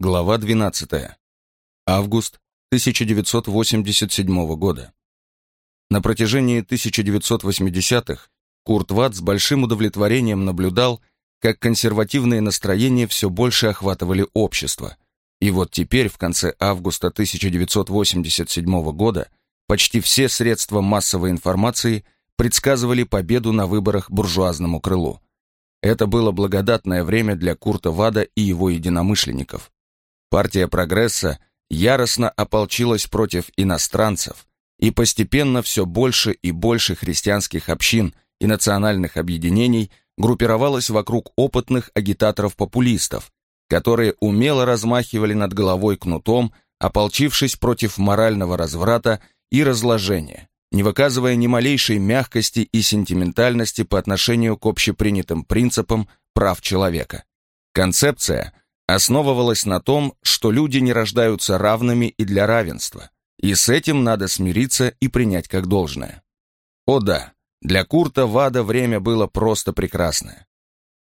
Глава 12. Август 1987 года. На протяжении 1980-х Курт Ватт с большим удовлетворением наблюдал, как консервативные настроения все больше охватывали общество. И вот теперь, в конце августа 1987 года, почти все средства массовой информации предсказывали победу на выборах буржуазному крылу. Это было благодатное время для Курта Вада и его единомышленников. Партия прогресса яростно ополчилась против иностранцев, и постепенно все больше и больше христианских общин и национальных объединений группировалось вокруг опытных агитаторов-популистов, которые умело размахивали над головой кнутом, ополчившись против морального разврата и разложения, не выказывая ни малейшей мягкости и сентиментальности по отношению к общепринятым принципам прав человека. Концепция основывалась на том, что люди не рождаются равными и для равенства, и с этим надо смириться и принять как должное. О да, для Курта Вада время было просто прекрасное.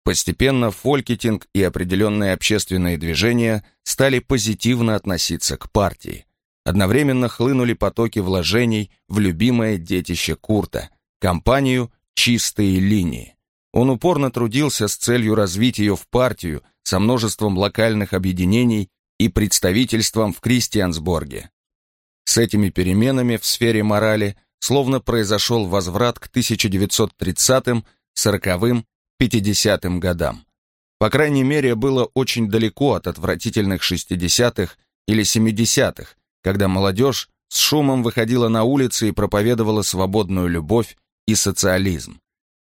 Постепенно фолькетинг и определенные общественные движения стали позитивно относиться к партии. Одновременно хлынули потоки вложений в любимое детище Курта – компанию «Чистые линии». Он упорно трудился с целью развить ее в партию со множеством локальных объединений и представительством в Кристиансборге. С этими переменами в сфере морали словно произошел возврат к 1930-м, 40-м, 50-м годам. По крайней мере, было очень далеко от отвратительных 60-х или 70-х, когда молодежь с шумом выходила на улицы и проповедовала свободную любовь и социализм.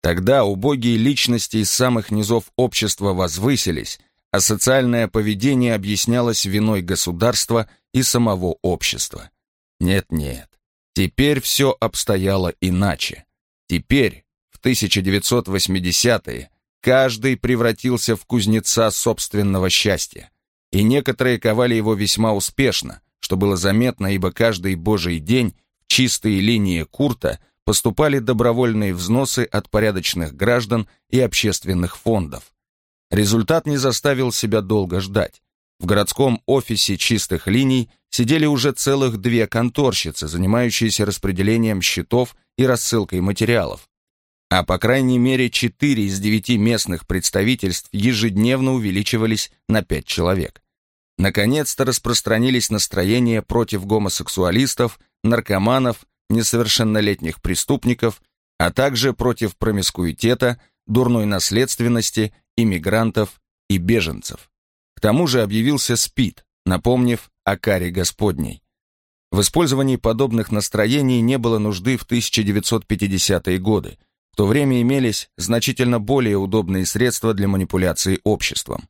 Тогда убогие личности из самых низов общества возвысились, а социальное поведение объяснялось виной государства и самого общества. Нет-нет, теперь все обстояло иначе. Теперь, в 1980-е, каждый превратился в кузнеца собственного счастья. И некоторые ковали его весьма успешно, что было заметно, ибо каждый божий день в чистые линии Курта – поступали добровольные взносы от порядочных граждан и общественных фондов. Результат не заставил себя долго ждать. В городском офисе чистых линий сидели уже целых две конторщицы, занимающиеся распределением счетов и рассылкой материалов. А по крайней мере четыре из девяти местных представительств ежедневно увеличивались на пять человек. Наконец-то распространились настроения против гомосексуалистов, наркоманов несовершеннолетних преступников, а также против промискуитета, дурной наследственности, иммигрантов и беженцев. К тому же объявился СПИД, напомнив о каре Господней. В использовании подобных настроений не было нужды в 1950-е годы. В то время имелись значительно более удобные средства для манипуляции обществом.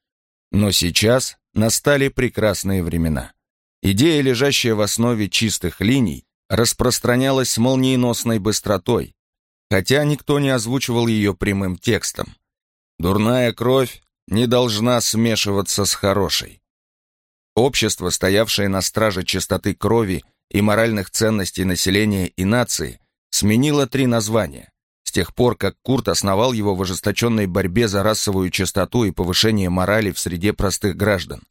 Но сейчас настали прекрасные времена. Идея, лежащая в основе чистых линий, распространялась с молниеносной быстротой, хотя никто не озвучивал ее прямым текстом. Дурная кровь не должна смешиваться с хорошей. Общество, стоявшее на страже чистоты крови и моральных ценностей населения и нации, сменило три названия. С тех пор, как Курт основал его в ожесточенной борьбе за расовую чистоту и повышение морали в среде простых граждан.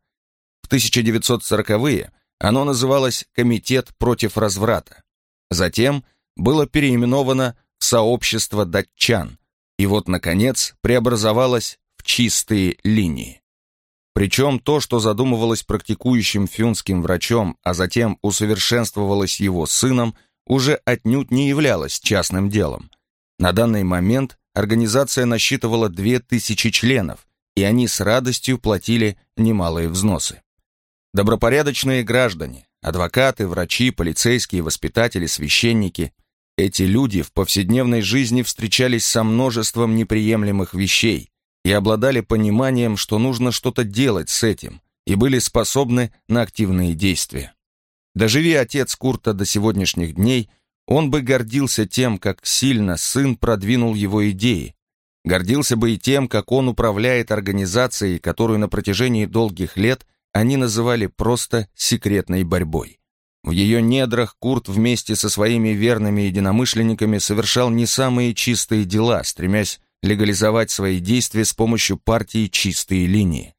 В 1940-е оно называлось «Комитет против разврата». Затем было переименовано «Сообщество датчан», и вот, наконец, преобразовалось в «Чистые линии». Причем то, что задумывалось практикующим фюнским врачом, а затем усовершенствовалось его сыном, уже отнюдь не являлось частным делом. На данный момент организация насчитывала 2000 членов, и они с радостью платили немалые взносы. Добропорядочные граждане, адвокаты, врачи, полицейские, воспитатели, священники – эти люди в повседневной жизни встречались со множеством неприемлемых вещей и обладали пониманием, что нужно что-то делать с этим, и были способны на активные действия. Доживи отец Курта до сегодняшних дней, он бы гордился тем, как сильно сын продвинул его идеи, гордился бы и тем, как он управляет организацией, которую на протяжении долгих лет – они называли просто секретной борьбой. В ее недрах Курт вместе со своими верными единомышленниками совершал не самые чистые дела, стремясь легализовать свои действия с помощью партии «Чистые линии».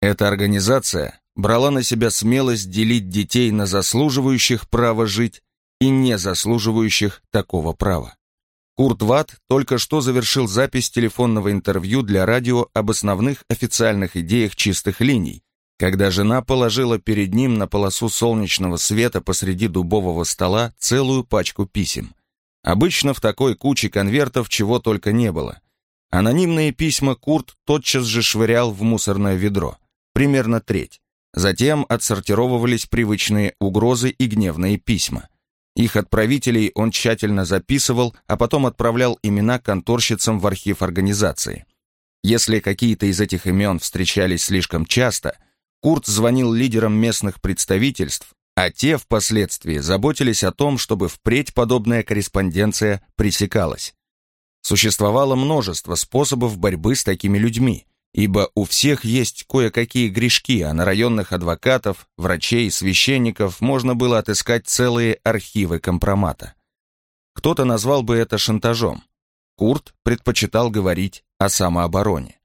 Эта организация брала на себя смелость делить детей на заслуживающих права жить и не заслуживающих такого права. Курт Ватт только что завершил запись телефонного интервью для радио об основных официальных идеях чистых линий, когда жена положила перед ним на полосу солнечного света посреди дубового стола целую пачку писем. Обычно в такой куче конвертов чего только не было. Анонимные письма Курт тотчас же швырял в мусорное ведро, примерно треть. Затем отсортировывались привычные угрозы и гневные письма – их отправителей он тщательно записывал, а потом отправлял имена конторщицам в архив организации. Если какие-то из этих имен встречались слишком часто, Курт звонил лидерам местных представительств, а те впоследствии заботились о том, чтобы впредь подобная корреспонденция пресекалась. Существовало множество способов борьбы с такими людьми, ибо у всех есть кое-какие грешки, а на районных адвокатов, врачей, священников можно было отыскать целые архивы компромата. Кто-то назвал бы это шантажом. Курт предпочитал говорить о самообороне.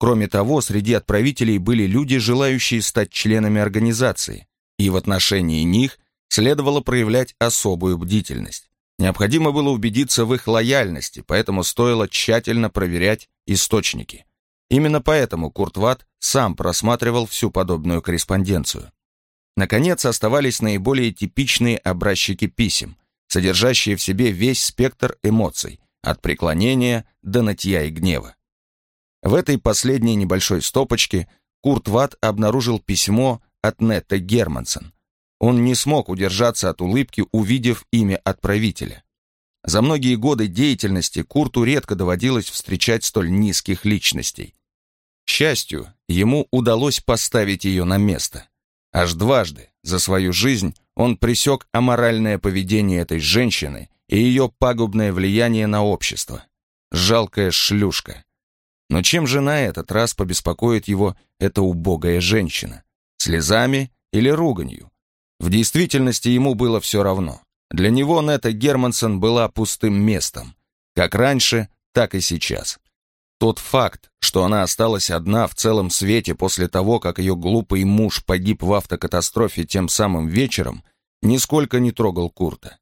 Кроме того, среди отправителей были люди, желающие стать членами организации, и в отношении них следовало проявлять особую бдительность. Необходимо было убедиться в их лояльности, поэтому стоило тщательно проверять источники. Именно поэтому Курт сам просматривал всю подобную корреспонденцию. Наконец, оставались наиболее типичные образчики писем, содержащие в себе весь спектр эмоций, от преклонения до нытья и гнева. В этой последней небольшой стопочке Курт Ватт обнаружил письмо от Нетта Германсон. Он не смог удержаться от улыбки, увидев имя отправителя. За многие годы деятельности Курту редко доводилось встречать столь низких личностей счастью, ему удалось поставить ее на место. Аж дважды за свою жизнь он пресек аморальное поведение этой женщины и ее пагубное влияние на общество. Жалкая шлюшка. Но чем же на этот раз побеспокоит его эта убогая женщина? Слезами или руганью? В действительности ему было все равно. Для него Нета Германсон была пустым местом. Как раньше, так и сейчас. Тот факт, что она осталась одна в целом свете после того, как ее глупый муж погиб в автокатастрофе тем самым вечером, нисколько не трогал Курта.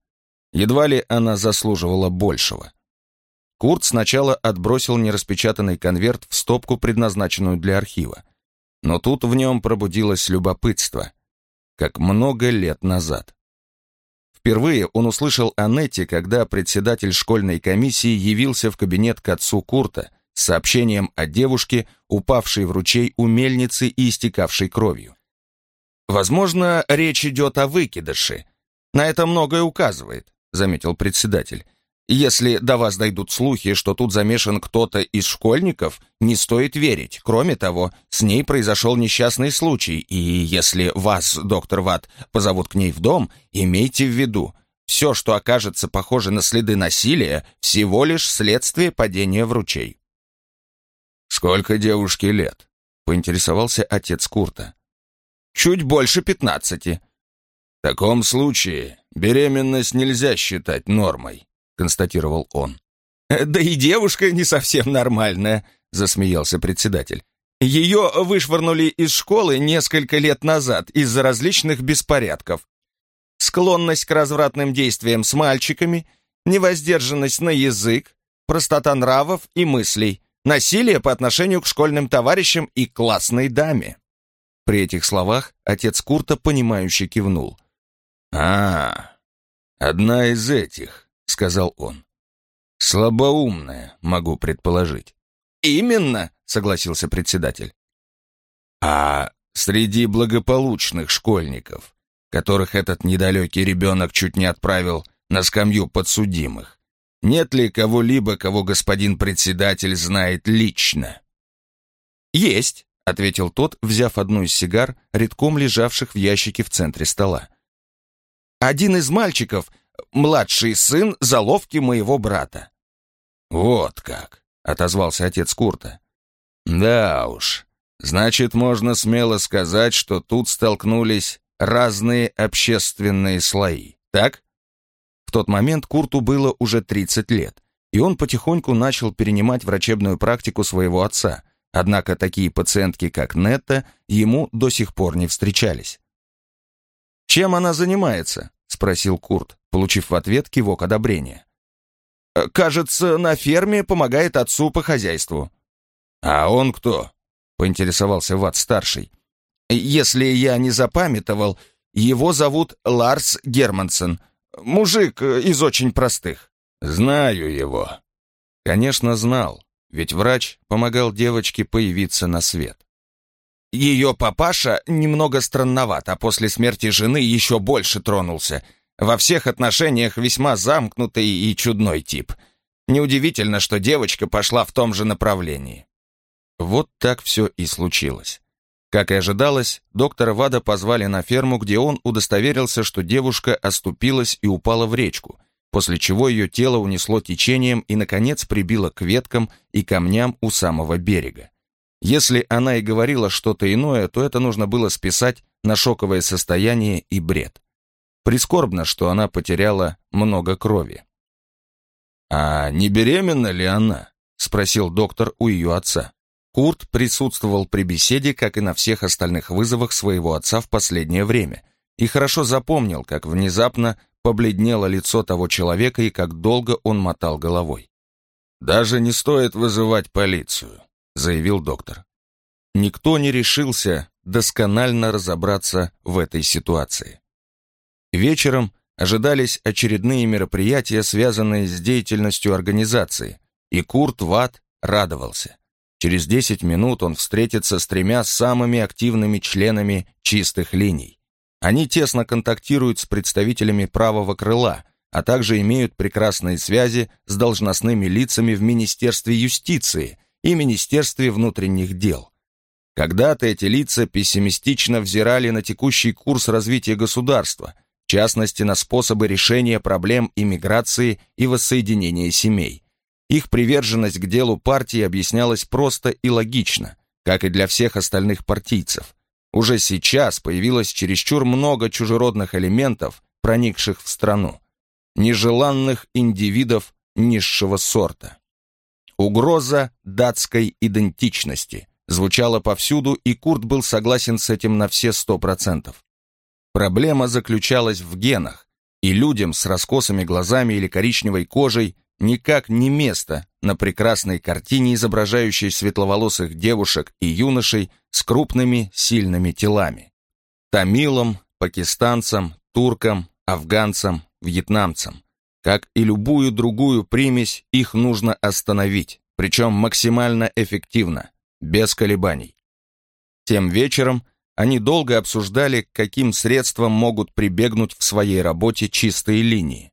Едва ли она заслуживала большего. Курт сначала отбросил нераспечатанный конверт в стопку, предназначенную для архива. Но тут в нем пробудилось любопытство. Как много лет назад. Впервые он услышал о Нетте, когда председатель школьной комиссии явился в кабинет к отцу Курта с сообщением о девушке, упавшей в ручей у мельницы и истекавшей кровью. «Возможно, речь идет о выкидыше. На это многое указывает», — заметил председатель. «Если до вас дойдут слухи, что тут замешан кто-то из школьников, не стоит верить. Кроме того, с ней произошел несчастный случай, и если вас, доктор Ватт, позовут к ней в дом, имейте в виду, все, что окажется похоже на следы насилия, всего лишь следствие падения в ручей. «Сколько девушке лет?» — поинтересовался отец Курта. «Чуть больше пятнадцати». «В таком случае беременность нельзя считать нормой», — констатировал он. «Э, «Да и девушка не совсем нормальная», — засмеялся председатель. «Ее вышвырнули из школы несколько лет назад из-за различных беспорядков. Склонность к развратным действиям с мальчиками, невоздержанность на язык, простота нравов и мыслей. Насилие по отношению к школьным товарищам и классной даме. При этих словах отец Курта, понимающе кивнул. «А, одна из этих», — сказал он. «Слабоумная, могу предположить». «Именно», — согласился председатель. «А среди благополучных школьников, которых этот недалекий ребенок чуть не отправил на скамью подсудимых, нет ли кого-либо, кого господин председатель знает лично? Есть, ответил тот, взяв одну из сигар, редком лежавших в ящике в центре стола. Один из мальчиков, младший сын заловки моего брата. Вот как, отозвался отец Курта. Да уж, значит, можно смело сказать, что тут столкнулись разные общественные слои, так? В тот момент Курту было уже 30 лет, и он потихоньку начал перенимать врачебную практику своего отца, Однако такие пациентки, как Нетта, ему до сих пор не встречались. «Чем она занимается?» — спросил Курт, получив в ответ кивок одобрения. «Э, «Кажется, на ферме помогает отцу по хозяйству». «А он кто?» — поинтересовался Ват-старший. «Если я не запамятовал, его зовут Ларс Германсен, мужик э, из очень простых». «Знаю его». Конечно, знал, ведь врач помогал девочке появиться на свет. Ее папаша немного странноват, а после смерти жены еще больше тронулся. Во всех отношениях весьма замкнутый и чудной тип. Неудивительно, что девочка пошла в том же направлении. Вот так все и случилось. Как и ожидалось, доктора Вада позвали на ферму, где он удостоверился, что девушка оступилась и упала в речку, после чего ее тело унесло течением и, наконец, прибило к веткам и камням у самого берега. Если она и говорила что-то иное, то это нужно было списать на шоковое состояние и бред. Прискорбно, что она потеряла много крови. «А не беременна ли она?» — спросил доктор у ее отца. Курт присутствовал при беседе, как и на всех остальных вызовах своего отца в последнее время, и хорошо запомнил, как внезапно побледнело лицо того человека и как долго он мотал головой. «Даже не стоит вызывать полицию заявил доктор. Никто не решился досконально разобраться в этой ситуации. Вечером ожидались очередные мероприятия, связанные с деятельностью организации, и Курт Ватт радовался. Через 10 минут он встретится с тремя самыми активными членами чистых линий. Они тесно контактируют с представителями правого крыла, а также имеют прекрасные связи с должностными лицами в Министерстве юстиции – и Министерстве внутренних дел. Когда-то эти лица пессимистично взирали на текущий курс развития государства, в частности на способы решения проблем иммиграции и воссоединения семей. Их приверженность к делу партии объяснялась просто и логично, как и для всех остальных партийцев. Уже сейчас появилось чересчур много чужеродных элементов, проникших в страну. Нежеланных индивидов низшего сорта. Угроза датской идентичности звучала повсюду, и Курт был согласен с этим на все сто процентов. Проблема заключалась в генах, и людям с раскосыми глазами или коричневой кожей никак не место на прекрасной картине, изображающей светловолосых девушек и юношей с крупными сильными телами. Тамилам, пакистанцам, туркам, афганцам, вьетнамцам. Как и любую другую примесь, их нужно остановить, причем максимально эффективно, без колебаний. Тем вечером они долго обсуждали, каким средствам могут прибегнуть в своей работе чистые линии.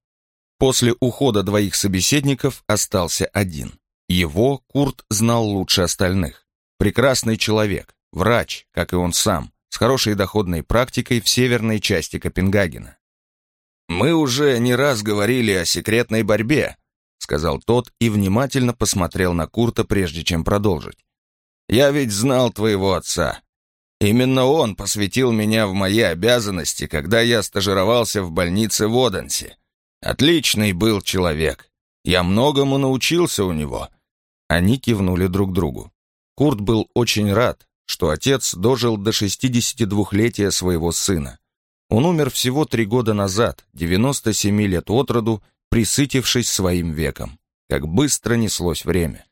После ухода двоих собеседников остался один. Его Курт знал лучше остальных. Прекрасный человек, врач, как и он сам, с хорошей доходной практикой в северной части Копенгагена. «Мы уже не раз говорили о секретной борьбе», сказал тот и внимательно посмотрел на Курта, прежде чем продолжить. «Я ведь знал твоего отца. Именно он посвятил меня в мои обязанности, когда я стажировался в больнице в Оденсе. Отличный был человек. Я многому научился у него». Они кивнули друг другу. Курт был очень рад, что отец дожил до 62-летия своего сына. Он умер всего три года назад, 97 лет от роду, присытившись своим веком. Как быстро неслось время.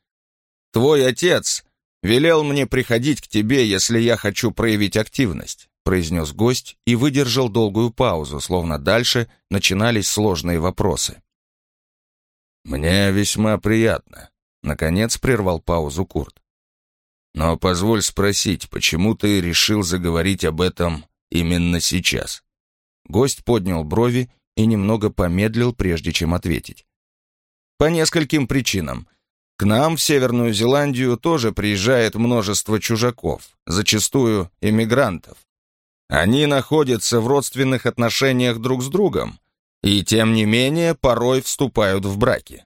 «Твой отец велел мне приходить к тебе, если я хочу проявить активность», произнес гость и выдержал долгую паузу, словно дальше начинались сложные вопросы. «Мне весьма приятно», — наконец прервал паузу Курт. «Но позволь спросить, почему ты решил заговорить об этом именно сейчас?» Гость поднял брови и немного помедлил, прежде чем ответить. «По нескольким причинам. К нам, в Северную Зеландию, тоже приезжает множество чужаков, зачастую эмигрантов. Они находятся в родственных отношениях друг с другом, и тем не менее порой вступают в браки.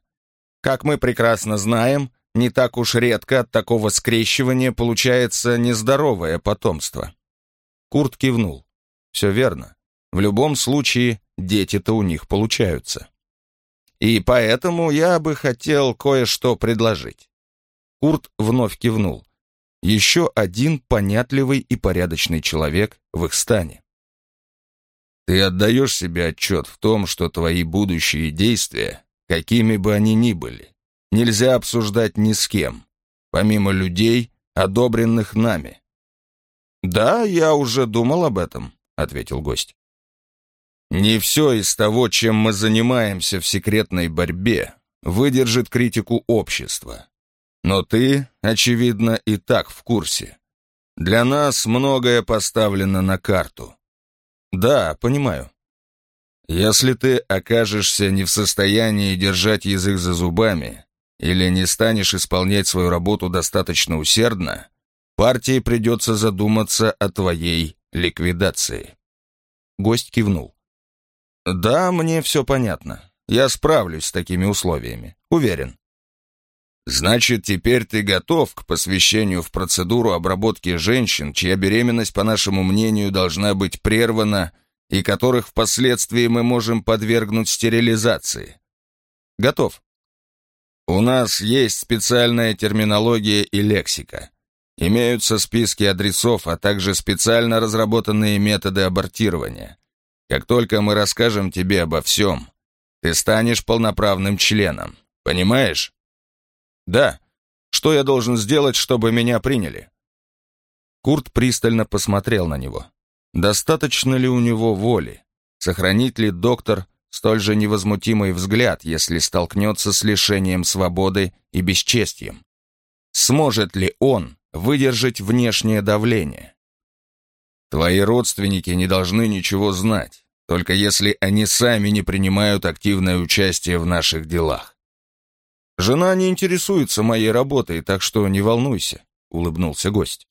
Как мы прекрасно знаем, не так уж редко от такого скрещивания получается нездоровое потомство. Курт кивнул. Все верно. В любом случае, дети-то у них получаются. И поэтому я бы хотел кое-что предложить. Курт вновь кивнул. еще один понятливый и порядочный человек в их стане. Ты отдаешь себе отчет в том, что твои будущие действия, какими бы они ни были, нельзя обсуждать ни с кем, помимо людей, одобренных нами. «Да, я уже думал об этом», — ответил гость. «Не все из того, чем мы занимаемся в секретной борьбе, выдержит критику общества. Но ты, очевидно, и так в курсе. Для нас многое поставлено на карту. Да, понимаю. Если ты окажешься не в состоянии держать язык за зубами или не станешь исполнять свою работу достаточно усердно, партии придется задуматься о твоей ликвидации. Гость кивнул. Да, мне все понятно. Я справлюсь с такими условиями. Уверен. Значит, теперь ты готов к посвящению в процедуру обработки женщин, чья беременность, по нашему мнению, должна быть прервана и которых впоследствии мы можем подвергнуть стерилизации? Готов. У нас есть специальная терминология и лексика. Имеются списки адресов, а также специально разработанные методы абортирования. Как только мы расскажем тебе обо всем, ты станешь полноправным членом. Понимаешь? Да. Что я должен сделать, чтобы меня приняли? Курт пристально посмотрел на него. Достаточно ли у него воли? Сохранит ли доктор столь же невозмутимый взгляд, если столкнется с лишением свободы и бесчестием? Сможет ли он выдержать внешнее давление? Твои родственники не должны ничего знать, только если они сами не принимают активное участие в наших делах. «Жена не интересуется моей работой, так что не волнуйся», — улыбнулся гость.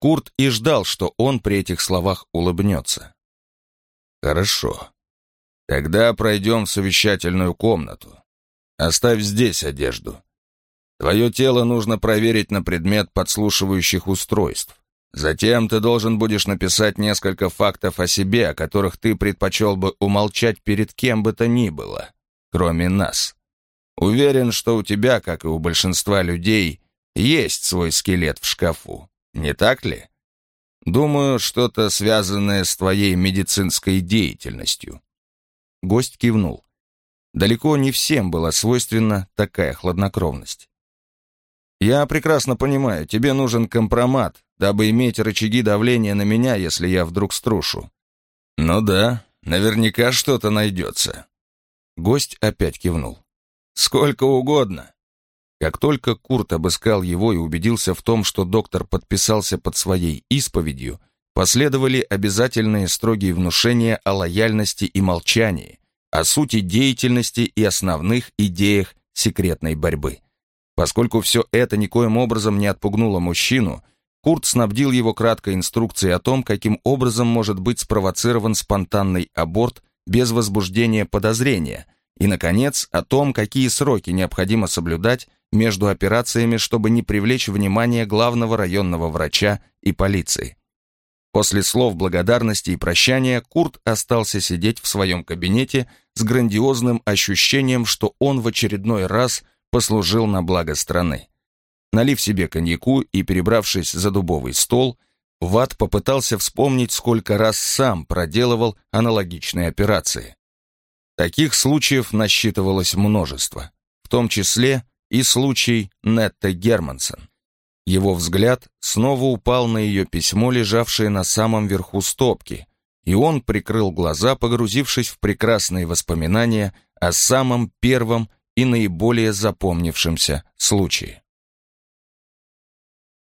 Курт и ждал, что он при этих словах улыбнется. «Хорошо. Тогда пройдем в совещательную комнату. Оставь здесь одежду. Твое тело нужно проверить на предмет подслушивающих устройств. Затем ты должен будешь написать несколько фактов о себе, о которых ты предпочел бы умолчать перед кем бы то ни было, кроме нас. Уверен, что у тебя, как и у большинства людей, есть свой скелет в шкафу, не так ли? Думаю, что-то связанное с твоей медицинской деятельностью. Гость кивнул. Далеко не всем была свойственна такая хладнокровность. «Я прекрасно понимаю, тебе нужен компромат, дабы иметь рычаги давления на меня, если я вдруг струшу». «Ну да, наверняка что-то найдется». Гость опять кивнул. Сколько угодно. Как только Курт обыскал его и убедился в том, что доктор подписался под своей исповедью, последовали обязательные строгие внушения о лояльности и молчании, о сути деятельности и основных идеях секретной борьбы. Поскольку все это никоим образом не отпугнуло мужчину, Курт снабдил его краткой инструкцией о том, каким образом может быть спровоцирован спонтанный аборт без возбуждения подозрения – и, наконец, о том, какие сроки необходимо соблюдать между операциями, чтобы не привлечь внимание главного районного врача и полиции. После слов благодарности и прощания Курт остался сидеть в своем кабинете с грандиозным ощущением, что он в очередной раз послужил на благо страны. Налив себе коньяку и перебравшись за дубовый стол, Ват попытался вспомнить, сколько раз сам проделывал аналогичные операции. Таких случаев насчитывалось множество, в том числе и случай Нетта Германсон. Его взгляд снова упал на ее письмо, лежавшее на самом верху стопки, и он прикрыл глаза, погрузившись в прекрасные воспоминания о самом первом и наиболее запомнившемся случае.